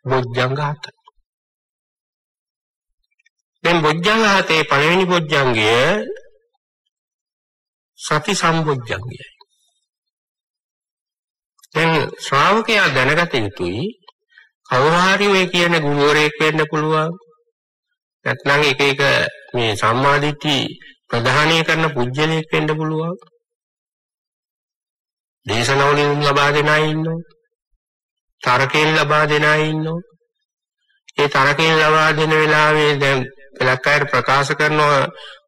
බොජ්ජංග හත. දැන් බොජ්ජංග හතේ පළවෙනි බොජ්ජංගය සති සම්බොජ්ජංගයයි. දැන් ශ්‍රාවකයා දැනගත යුතුයි කවුරු හරි ඔය කියන ගුරුවරයෙක් වෙන්න පුළුවන්. නැත්නම් එක එක මේ සම්මාදිට්ඨි ප්‍රධානය කරන පුජ්‍යලයක් වෙන්න පුළුවන්. දේශනවලින් ලබා දෙන අය ඉන්නවා. තරකෙන් ලබා දෙන අය ඉන්නවා. ඒ තරකෙන් ලබා දෙන වෙලාවේ දැන් පළක් අයට ප්‍රකාශ කරනවා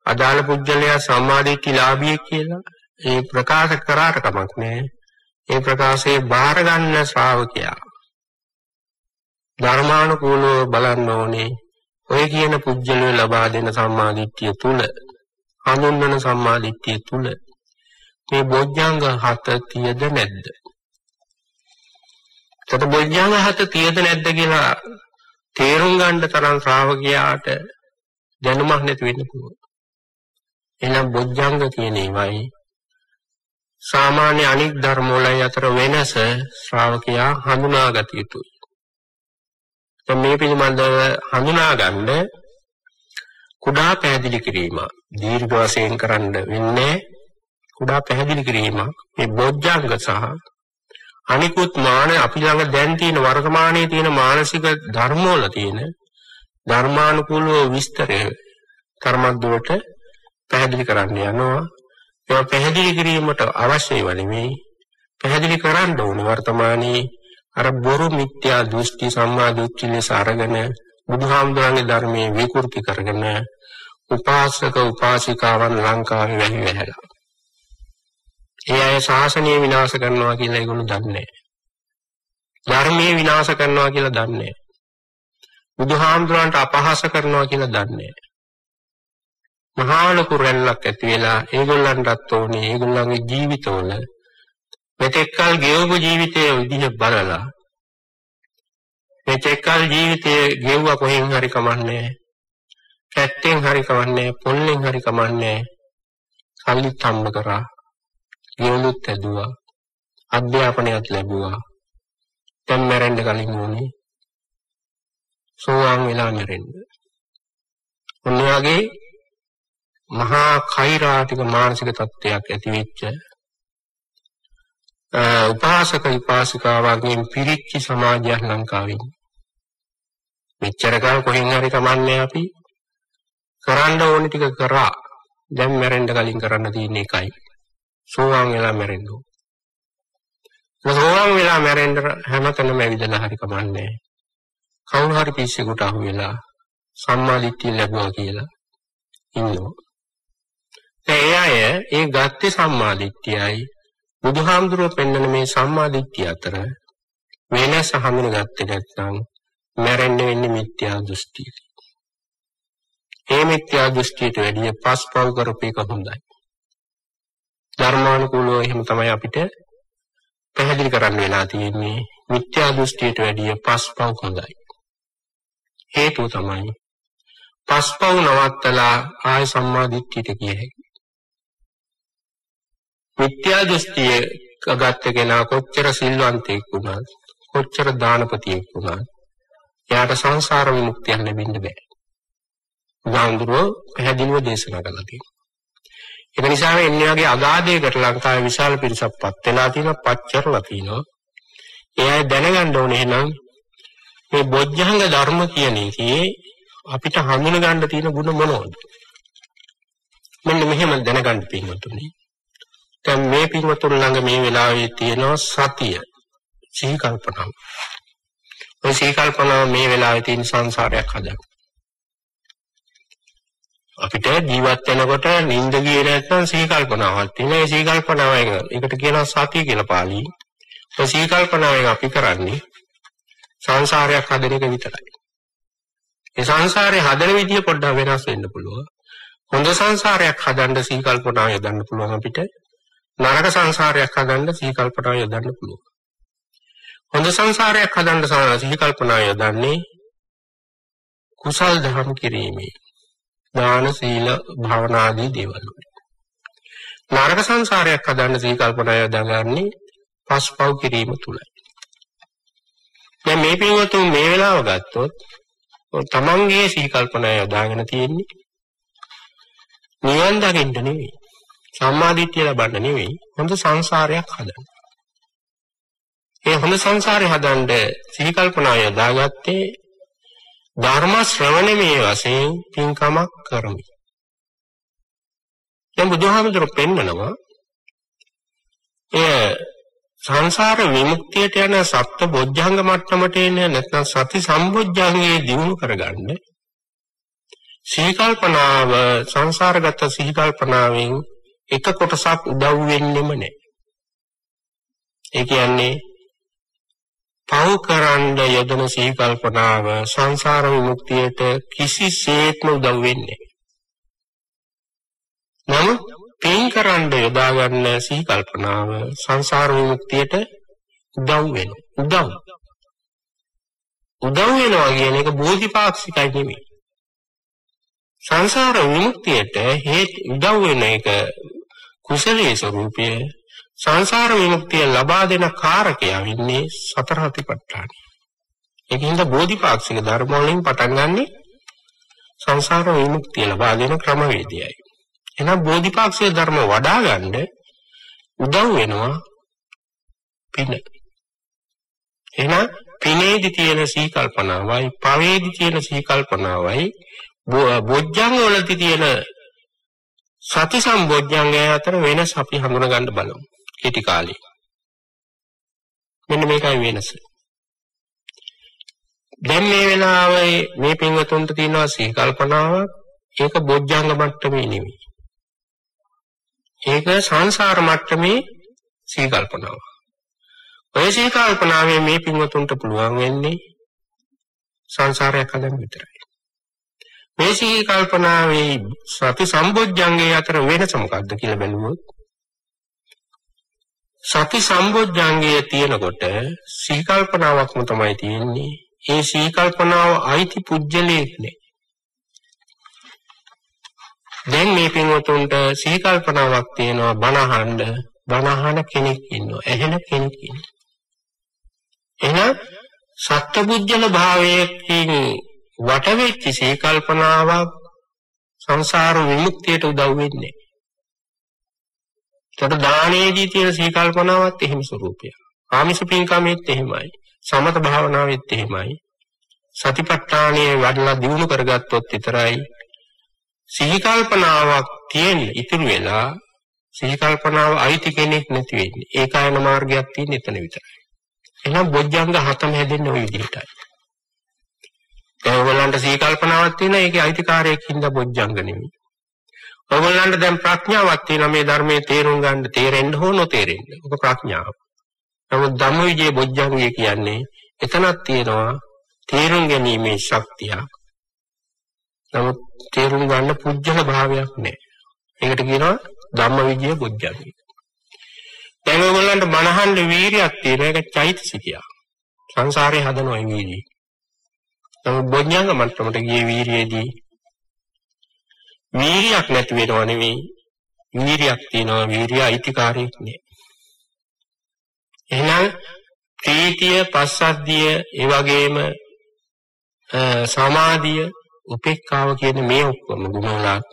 අදාළ පුජ්‍යලයා සම්මාදිට්ඨිලාභියෙක් කියලා ඒ ප්‍රකාශ කරාට කමක් නෑ. ඒ ප්‍රකාශයේ බාර ගන්න ශ්‍රාවකයා ධර්මානුකූලව බලන්න ඕනේ. ඔය කියන පුජ්‍යලය ලබා දෙන සම්මාදිට්ඨිය තුල හඳුන්වන සම්මාදිට්ඨිය තුල මේ බොජ්ජංග හත තියද නැද්ද? එතකොට බොජ්ජංග හත තියද නැද්ද කියලා තේරුම් ගන්න තරම් ශ්‍රාවකයාට දැනුමක් නැති වෙන්න පුළුවන්. එහෙනම් බොජ්ජංග කියන ඒවායි සාමාන්‍ය අනික් ධර්ම වලයි අතර වෙනස ශ්‍රාවකයා හඳුනාගත යුතුයි. දැන් මේ පිළිබඳව හඳුනා ගන්න කුඩා පැහැදිලි කිරීම දීර්ඝ වශයෙන් කරන්න වෙන්නේ කුඩා පැහැදිලි කිරීමක්. මේ බොජ්ජංග සහ අනිකුත් මාන අපි ළඟ දැන් තියෙන වර්තමානයේ තියෙන මානසික ධර්ම වල තියෙන ධර්මානුකූලව විස්තරය කර්මද්දුවට පැහැදිලි කරන්න යනවා. ඒවා පැහැදිලි කිරීමට අවශ්‍යයි වලිමේ පැහැදිලි කරන්න ඕනේ වර්තමානයේ අර බොරු මිත්‍යා දෘෂ්ටි සම්මා දෘෂ්ටි ලෙස අරගෙන බුදුහාමුදුරන්ගේ ධර්මයේ විකෘති කරගෙන උපාසක උපාසිකාවන් ලංකාවේ වැහි වැහැලා. ඒ අය ශාසනය විනාශ කරනවා කියලා ඒගොල්ලෝ දන්නේ නැහැ. ධර්මයේ විනාශ කරනවා කියලා දන්නේ නැහැ. බුදුහාමුදුරන්ට අපහාස කරනවා කියලා දන්නේ නැහැ. මහා ලොකු රැල්ලක් ඇති වෙලා ඒගොල්ලන්ටත් ඕනේ ඒගොල්ලන්ගේ ජීවිතවල මෙතෙක්කල් ගෙවපු ජීවිතයේ විදිහ බලලා මෙතෙක්කල් ජීවිතයේ ගෙවුවා කොහෙන් හරි කමන්නේ කැත්තෙන් හරි කමන්නේ පොල්ලෙන් හරි කමන්නේ සල්ලිත් හම්බ කරා ගෙවලුත් ඇදුවා අධ්‍යාපනයත් ලැබුවා. දැන් මැරෙන්න කලින් ඕනේ. සෝවාන් වෙලා මැරෙන්න. ඔන්නයාගේ මහා කෛරාටික මානසික තත්ත්වයක් ඇති වෙච්ච උපාසක උපාසිකාවන්ගෙන් පිරිච්ච සමාජයක් ලංකාවේ මෙච්චර කල් කොහෙන් හරි කමන්නේ අපි. කරන්න ඕනි ටික කරා. දැන් මැරෙන්න කලින් කරන්න තියෙන එකයි. සෝවාන් වෙලා මැරෙන්න ඕන. සෝවාන් වෙලා මැරෙන්න හැමතැනම ඇවිදලා හරි කමන්නේ කවුරු හරි පිස්සෙකුට අහු වෙලා සම්මා දිට්ඨිය ලැබුවා කියලා ඉන්නවා. ඒ අය ඒ ගත්තේ සම්මා දිට්ඨියයි බුදුහාමුදුරුවෝ පෙන්වන මේ සම්මා දිට්ඨිය අතර වෙනස හඳුනගත්තේ නැත්නම් මැරෙන්න වෙන්නේ මිත්‍යා දෘෂ්ටිය. ඒ මිත්‍යා දෘෂ්ටියට වැඩිය පස්පව් කරපේක හොඳයි. ධර්මානුකූලව එහෙම තමයි අපිට පැහැදිලි කරන්න වෙලා තියෙන්නේ. මිත්‍යා දෘෂ්ටියට වැඩිය පස්පව් හොඳයි. හේතුව තමයි පස්පව් නවත්තලා ආය සම්මා දිට්ඨියට ගිය හැකි. මිත්‍යා දෘෂ්ටිය ගත්ත කෙනා කොච්චර සිල්වන්තයෙක් වුණත් කොච්චර දානපතියෙක් වුණත් එයාට සංසාර විමුක්තිය ලැබෙන්න බෑ. ගාන්ධරෝ පැහැදිලිව දේශනා කළා තියෙනවා. ඒක නිසා මේ එන්නේ වගේ අගාධයකට ලංකාවේ විශාල පිරිසක්පත් වෙලා තියෙනවා, පච්චරලා තියෙනවා. ඒ අය දැනගන්න ඕනේ එහෙනම් මේ බොජ්ජංග ධර්ම කියන එකේ අපිට හඳුන ගන්න තියෙන ಗುಣ මොනවද? මෙන්න මෙහෙම දැනගන්න පින්වතුනි. දැන් මේ පින්වතුන් ළඟ මේ වෙලාවේ තියෙනවා සතිය සිහි කල්පනාව. ඔය සිහි කල්පනාව මේ වෙලාවේ තියෙන සංසාරයක් හදන්න. අපිට ජීවත් වෙනකොට නිින්ද ගියේ නැත්නම් සිහි කල්පනාවක් තියෙනවා. ඒ සිහි කල්පනාව එක. ඒකට කියනවා සතිය කියලා පාළි. ඔය සිහි කල්පනාවෙන් අපි කරන්නේ සංසාරයක් හදන එක විතරයි. ඒ සංසාරේ හදන විදිය පොඩ්ඩක් වෙනස් වෙන්න පුළුවන්. හොඳ සංසාරයක් හදන්න සිහි කල්පනාව යොදන්න පුළුවන් අපිට. නරක සංසාරයක් හදන්න සිහි කල්පනා යොදන්න පුළුවන්. හොඳ සංසාරයක් හදන්න සිහි කල්පනා යොදන්නේ කුසල් දහම් කිරීමේ දාන සීල භාවනා ආදී දේවල් වලින්. නරක සංසාරයක් හදන්න සිහි කල්පනා යොදගන්නේ පස්පව් කිරීම තුලයි. දැන් මේ පින්වතුන් මේ වෙලාව ගත්තොත් තමන්ගේ සිහි කල්පනා යොදාගෙන තියෙන්නේ නිවන් දකින්න නෙවෙයි. සම්මාදිට්ඨිය ලබන්න නෙවෙයි හොඳ සංසාරයක් හදන්න. ඒ හොඳ සංසාරය හදන්න සිහි කල්පනා යොදාගත්තේ ධර්ම ශ්‍රවණමේ වශයෙන් පින්කමක් කරමි. දැන් බුදුහාමුදුරුවෝ පෙන්නනවා එය සංසාර විමුක්තියට යන සත්‍ය බොජ්ජංග මට්ටමට එන නැත්නම් සති සම්බොජ්ජංගේ දිනු කරගන්න සිහි කල්පනාව සංසාරගත සිහි කල්පනාවෙන් එක කොටසක් උදව් වෙන්නෙම නැහැ. ඒ කියන්නේ පව් කරන්න යොදන සිහි කල්පනාව සංසාර විමුක්තියට කිසිසේත්ම උදව් වෙන්නේ නැහැ. නමුත් පින් කරන්න යොදා ගන්න සිහි කල්පනාව සංසාර විමුක්තියට උදව් වෙනවා. උදව්. උදව් වෙනවා කියන එක බෝධිපාක්ෂිකයි නෙමෙයි. සංසාර විමුක්තියට හේතු උදව් වෙන එක කුසලයේ ස්වરૂපය සංසාර විමුක්තිය ලබා දෙන කාරකයා වෙන්නේ සතර හතිපට්ඨාන. ඒකින්ද බෝධිපාක්ෂික ධර්ම වලින් පටන් ගන්නෙ සංසාර විමුක්තිය ලබා දෙන ක්‍රමවේදයයි. එහෙනම් බෝධිපාක්ෂික ධර්ම වඩා ගන්න උදව් වෙනවා පින. එහෙනම් පිනේදි තියෙන සීකල්පනාවයි පවේදි තියෙන සීකල්පනාවයි බොජ්ජංග වලදී තියෙන සති සම්බොජ්ජංගය අතර වෙනස අපි හඳුනා ගන්න බලමු. කෙටි කාලේ. මෙන්න මේකයි වෙනස. දැන් මේ වෙලාවේ මේ පින්වතුන්ට තියෙනවා සිහි කල්පනාවක් ඒක බොජ්ජංග මට්ටමේ නෙමෙයි. ඒක සංසාර මට්ටමේ සිහි කල්පනාවක්. ඔය සිහි කල්පනාවේ මේ පින්වතුන්ට පුළුවන් වෙන්නේ සංසාරයක් හදන්න විතරයි. මේ සිහි කල්පනාවේ සති සම්බොජ්ජංගේ අතර වෙනස මොකක්ද කියලා බැලුවොත් සති සම්බොජ්ජංගය තියෙනකොට සීකල්පනාවක්ම තමයි තියෙන්නේ. ඒ සීකල්පනාව අයිති පුජ්‍යලයක් නේ. දැන් මේ පින්වතුන්ට සීකල්පනාවක් තියෙනවා බනහඬ බනහන කෙනෙක් ඉන්නවා. ඇහෙන කෙනෙක් ඉන්නවා. එහෙනම් සත්පුජ්‍යල භාවයකින් වටවෙච්ච සීකල්පනාවක් සංසාර විමුක්තියට උදව් වෙන්නේ. ඒකට දානයේදී තියෙන සීකල්පනාවත් එහෙම ස්වરૂපය. ආමිෂ පින්කමෙත් එහෙමයි. සමත භාවනාවෙත් එහෙමයි. සතිපට්ඨානයේ වඩලා දියුණු කරගත්තොත් විතරයි සීකල්පනාවක් තියෙන ඉතුරු වෙලා සීකල්පනාව අයිති කෙනෙක් නැති වෙන්නේ. ඒකායන මාර්ගයක් තියෙන එතන විතරයි. එහෙනම් බොජ්ජංග හතම හැදෙන්නේ ওই විදිහටයි. ඒගොල්ලන්ට සීකල්පනාවක් තියෙන ඒකේ අයිතිකාරයෙක් හින්දා බොජ්ජංග නෙමෙයි. ඔයගොල්ලන්ට දැන් ප්‍රඥාවක් තියෙනවා මේ ධර්මයේ තේරුම් ගන්න තේරෙන්න හෝ නොතේරෙන්න. ඔක ප්‍රඥාව. නමුත් ධම්මවිජේ බොජ්ජංගය කියන්නේ එතනක් තියෙනවා තේරුම් ගැනීමේ ශක්තිය. නමුත් තේරුම් ගන්න පුජ්‍යල භාවයක් නැහැ. ඒකට කියනවා ධම්මවිජේ බොජ්ජංගය. දැන් ඔයගොල්ලන්ට මනහඬ වීරියක් තියෙන එක චෛතසිකයක්. සංසාරේ හදනවා වීරිය. නමුත් බොජ්ජංග මට්ටමට ගියේ වීරියේදී වීරියක් නැති වෙනව නෙවෙයි වීරියක් තියෙනවා වීරිය අයිතිකාරයක් නෑ. එහෙනම් ප්‍රීතිය පස්සද්ධිය ඒ වගේම සමාධිය උපේක්ඛාව කියන මේ ඔක්කොම ගුණවලක්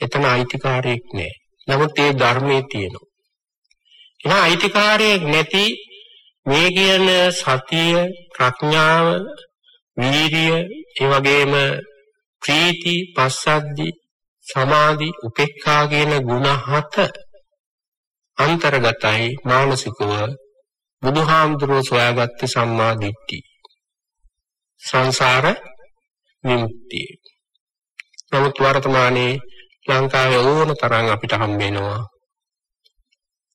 එතන අයිතිකාරයක් නෑ. නමුත් ඒ ධර්මයේ තියෙනවා. එහෙනම් අයිතිකාරයක් නැති මේ කියන සතිය ප්‍රඥාව වීරිය ඒ වගේම ප්‍රීති පස්සද්ධි සමාධි උපේක්ඛා කියන ಗುಣ හත අන්තර්ගතයි මානසිකව බුදුහාමුදුරුවෝ සොයාගත්ත සම්මා දිට්ඨිය සංසාර විමුක්තිය. නමුත් වර්තමානයේ ලංකාවේ ඕන තරම් අපිට හම්බ වෙනවා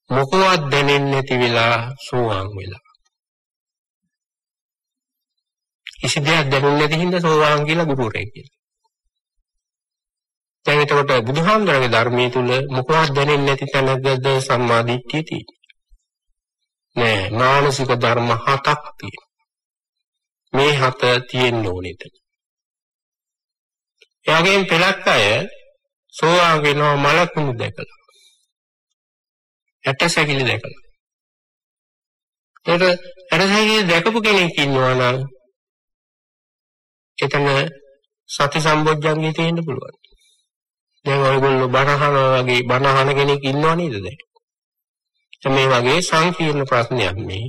මොකවත් දැනෙන්නේ නැති වෙලා සෝවාන් වෙලා. කිසි දෙයක් දැනුන්නේ නැති හින්දා සෝවාන් කියලා ගුරුවරයෙක් කියලා දැන් එතකොට බුදුහාමුදුරගේ ධර්මයේ තුල මොකවත් දැනෙන්නේ නැති තැනකද සම්මාදිට්ඨිය තියෙන්නේ. නෑ මානසික ධර්ම හතක් තියෙනවා. මේ හත තියෙන්න ඕනේ එතන. එයාගෙන් පෙළක් අය සෝවාන් වෙනවා මලකුණු දැකලා. ඇටසැකිලි දැකලා. ඒක ඇටසැකිලි දැකපු කෙනෙක් ඉන්නවා නම් එතන සති සම්බොජ්ජංගේ තියෙන්න පුළුවන්. දැන් ඔයගොල්ලෝ බනහන වගේ බනහන කෙනෙක් ඉන්නව නේද දැන්? මේ වගේ සංකීර්ණ ප්‍රශ්නයක් මේ.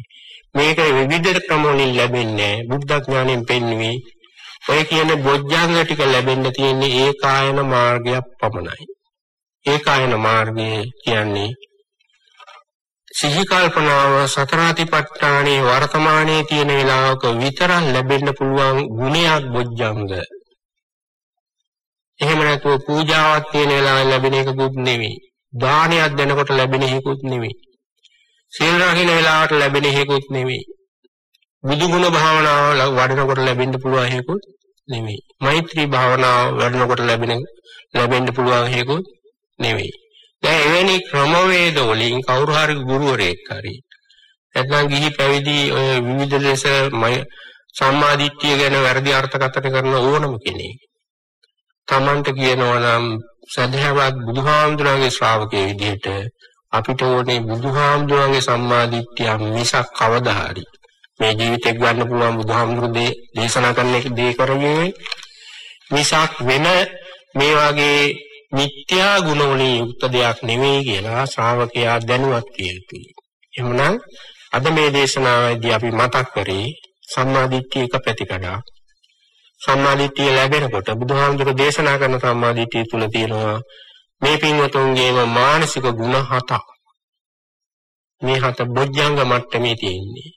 මේක විවිධ ක්‍රම වලින් ලැබෙන්නේ බුද්ධ ඥාණයෙන් පෙන්වී ඔය කියන බොජ්ජංග ටික ලැබෙන්න තියෙන්නේ ඒකායන මාර්ගයක් පමණයි. ඒකායන මාර්ගය කියන්නේ සිහි කල්පනාව සතරාතිපට්ඨානයේ වර්තමානයේ තියෙන වෙලාවක විතරක් ලැබෙන්න පුළුවන් ගුණයක් බොජ්ජංග එහෙම නැතුව පූජාවක් තියෙන වෙලාවෙ ලැබෙන එකකුත් නෙවෙයි. දානයක් දෙනකොට ලැබෙන එකකුත් නෙවෙයි. සීල් රකින්න වෙලාවට ලැබෙන එකකුත් නෙවෙයි. බුදු ගුණ භාවනාව වඩනකොට ලැබෙන්න පුළුවන් එකකුත් නෙවෙයි. මෛත්‍රී භාවනාව වඩනකොට ලැබෙන ලැබෙන්න පුළුවන් එකකුත් නෙවෙයි. දැන් එවැනි ක්‍රමවේද වලින් කවුරු හරි ගුරුවරයෙක් හරි නැත්නම් ගිහි පැවිදි ඔය විවිධ ලෙස සම්මාදිට්ඨිය ගැන වැරදි අර්ථකථන කරන ඕනම කෙනෙක්. තමන්ට කියනවා නම් සදහවත් බුදුහාමුදුරන්ගේ ශ්‍රාවකයෙක් විදිහට අපිට ඕනේ බුදුහාමුදුරන්ගේ සම්මාදිට්ඨිය මිසක් කවදා හරි. මේ ජීවිතේ ගන්න පුළුවන් බුදුහාමුදුරු දේශනා කරන එක දේ කරන්නේ මිසක් වෙන මේ වගේ මිත්‍යා ගුණ වලින් යුක්ත දෙයක් නෙවෙයි කියලා ශ්‍රාවකයා දැනුවත් විය යුතුයි. එහෙමනම් අද මේ දේශනාවේදී අපි මතක් කරේ සම්මාදිට්ඨිය එක පැතිකඩක්. සම්මාදිට්ඨිය ලැබෙනකොට බුදුහාමුදුර දේශනා කරන සම්මාදිට්ඨිය තුල තියෙනවා මේ පින්වතුන්ගේම මානසික ගුණ හතක්. මේ හත බොජ්ජංග මට්ටමේ තියෙන්නේ.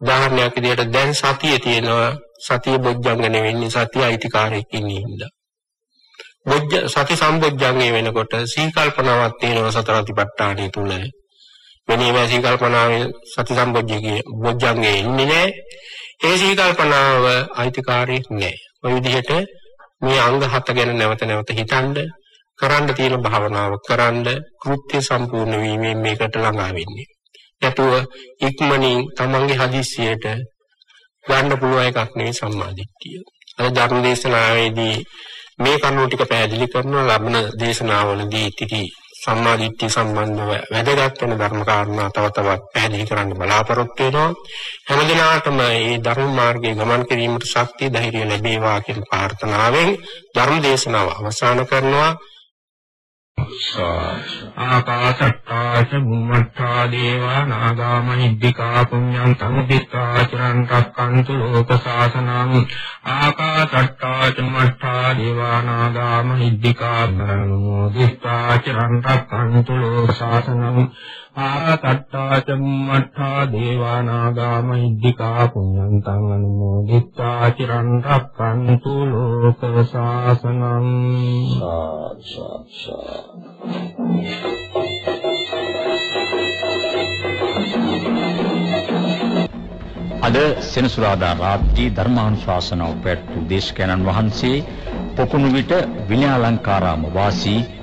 උදාහරණයක් විදිහට දැන් සතිය තියෙනවා සතිය බොජ්ජංග නෙවෙන්නේ සතිය අයිතිකාරයෙක් ඉන්නේ හින්දා. බොජ්ජ සති සම්බොජ්ජංගේ වෙනකොට සීකල්පනාවක් තියෙනවා සතර අතිපට්ඨානය තුල. වෙනීම සීකල්පනාවේ සති සම්බොජ්ජගේ බොජ්ජංගේ ඉන්නේ නැහැ. ඒ සීකල්පනාව අයිතිකාරයෙක් නැහැ. ඔය විදිහට මේ අංග හත ගැන නැවත නැවත හිතනද කරන්න තියෙන භාවනාව කරන්න කෘත්‍ය සම්පූර්ණ වීමෙන් මේකට ළඟා වෙන්නේ. නැතුව ඉක්මනින් තමන්ගේ හදිස්සියට ගන්න පුළුවන් එකක් නෙවෙයි සම්මාදිට්ඨිය. අද ධර්ම දේශනාවේදී මේ කරුණු ටික පැහැදිලි කරන ලබන දේශනාවලදී ඉතිරි සම්මාදිට්ඨිය සම්බන්ධව වැදගත් වෙන ධර්ම කාරණා තව තවත් පැහැදිලි කරන්න බලාපොරොත්තු වෙනවා. හැමදිනාටම මේ ධර්ම මාර්ගයේ ගමන් කිරීමට ශක්තිය ධෛර්යය ලැබේවා කියන ප්‍රාර්ථනාවෙන් ධර්ම දේශනාව අවසන් කරනවා. ආකාශත්තාච බුම්මත්තා දේවා නාගාමහිද්దికා පුඤ්ඤං තං දිත්තා චරං රක්칸තු ලෝක සාසනං ආකාශත්තාච මත්තා දේවා නාගාමහිද්దికා පුඤ්ඤං දිත්තා චරං රක්칸තු ලෝක සාසනං ආකට්ටා ච මට්ඨා දේවානාගා මහිද්దికා පුඤ්ඤන්තං අනුමෝදිත්වා චිරන් රක්칸තු ලෝක සාසනං අද සෙනසුරාදා රාත්‍රී ධර්මානුශාසනාව පැවැත් වූ දේශකයන්න් වහන්සේ පොකුණු විට විනයාලංකාරාම වාසී